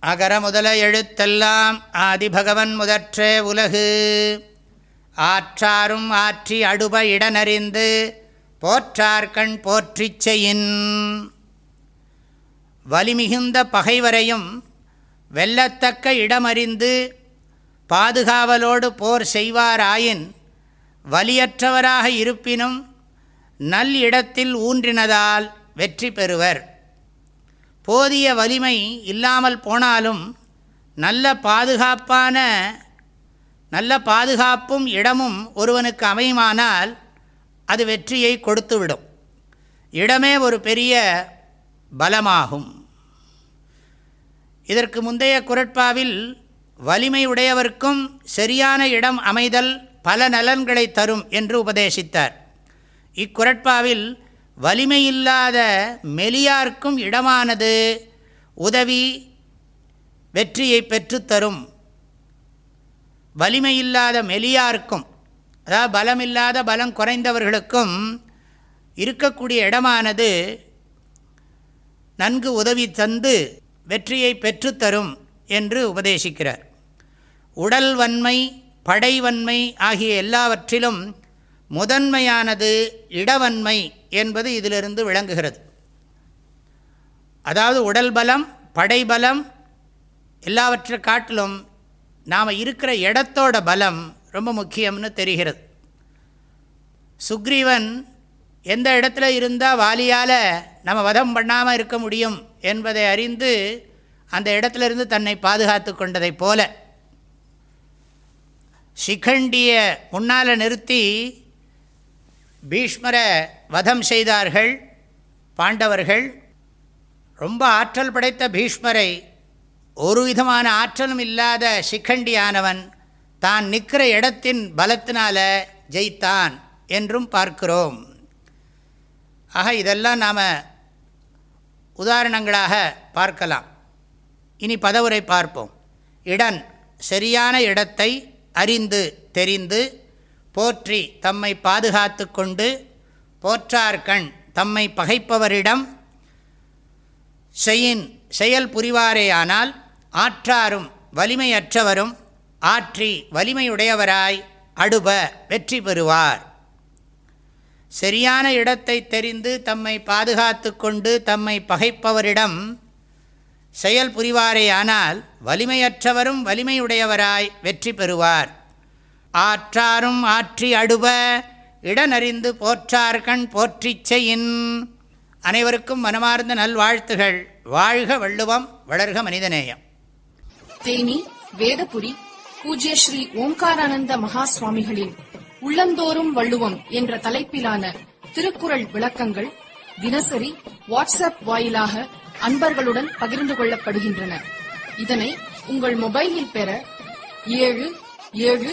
அகர முதல எழுத்தெல்லாம் ஆதிபகவன் முதற்றே உலகு. ஆற்றாரும் ஆற்றி அடுப இடனறிந்து போற்றார்கண் போற்றிச் செயின் வலிமிகுந்த பகைவரையும் வெல்லத்தக்க இடமறிந்து பாதுகாவலோடு போர் செய்வாராயின் வலியற்றவராக இருப்பினும் நல் இடத்தில் ஊன்றினதால் வெற்றி பெறுவர். போதிய வலிமை இல்லாமல் போனாலும் நல்ல பாதுகாப்பான நல்ல பாதுகாப்பும் இடமும் ஒருவனுக்கு அமையுமானால் அது வெற்றியை கொடுத்துவிடும். இடமே ஒரு பெரிய பலமாகும். இதற்கு முந்தைய குரட்பாவில் வலிமை உடையவர்க்கும் சரியான இடம் அமைதல் பல நலன்களை தரும் என்று உபதேசித்தார். இக்குரட்பாவில் வலிமையில்லாத மெலியார்க்கும் இடமானது. உதவி வெற்றியை பெற்றுத்தரும் வலிமையில்லாத மெலியார்க்கும் அதாவது பலமில்லாத பலம் குறைந்தவர்களுக்கும் இருக்கக்கூடிய இடமானது நன்கு உதவி தந்து வெற்றியை பெற்றுத்தரும் என்று உபதேசிக்கிறார். உடல் வன்மை படைவன்மை ஆகிய எல்லாவற்றிலும் முதன்மையானது இடவன்மை என்பது இதிலிருந்து விளங்குகிறது. அதாவது உடல் பலம் படைபலம் எல்லாவற்றை காட்டிலும் நாம் இருக்கிற இடத்தோட பலம் ரொம்ப முக்கியம்னு தெரிகிறது. சுக்ரீவன் எந்த இடத்துல இருந்தால் வாலியால் நம்ம வதம் பண்ணாமல் இருக்க முடியும் என்பதை அறிந்து அந்த இடத்துலேருந்து தன்னை பாதுகாத்து கொண்டதைப் போல சிகண்டிய முன்னால் நிறுத்தி பீஷ்மரை வதம் செய்தார்கள். பாண்டவர்கள் ரொம்ப ஆற்றல் படைத்த பீஷ்மரை ஒரு விதமான ஆற்றலும் இல்லாத சிக்கண்டியானவன் தான் நிற்கிற இடத்தின் பலத்தினால ஜெயித்தான் என்றும் பார்க்கிறோம். ஆக இதெல்லாம் நாம் உதாரணங்களாக பார்க்கலாம். இனி பதவுரை பார்ப்போம். இடன் சரியான இடத்தை அறிந்து தெரிந்து போற்றி தம்மை பாதுகாத்து கொண்டு போற்றார்கண் தம்மை பகைப்பவரிடம் செயின் செயல் புரிவாரேயானால் ஆற்றாரும் வலிமையற்றவரும் ஆற்றி வலிமையுடையவராய் அடுப வெற்றி பெறுவார். சரியான இடத்தை தெரிந்து தம்மை பாதுகாத்து கொண்டு தம்மை பகைப்பவரிடம் செயல் புரிவாரேயானால் வலிமையற்றவரும் வலிமையுடையவராய் வெற்றி பெறுவார். ஆற்றாரும் ஆற்றி அடுப இடனறிந்து போற்றார்கண் போற்றிச்செயின் அனைவருக்கும் மனமார்ந்த நல்வாழ்த்துகள். வாழ்க வள்ளுவம் வளர்க மனிதநேயம். தேனி வேதபுரி பூஜ்ய ஸ்ரீ ஓம்காரானந்த மகா சுவாமிகளின் உள்ளந்தோறும் வள்ளுவம் என்ற தலைப்பிலான திருக்குறள் விளக்கங்கள் தினசரி வாட்ஸ்அப் வாயிலாக அன்பர்களுடன் பகிர்ந்து கொள்ளப்படுகின்றன. இதனை உங்கள் மொபைலில் பெற ஏழு ஏழு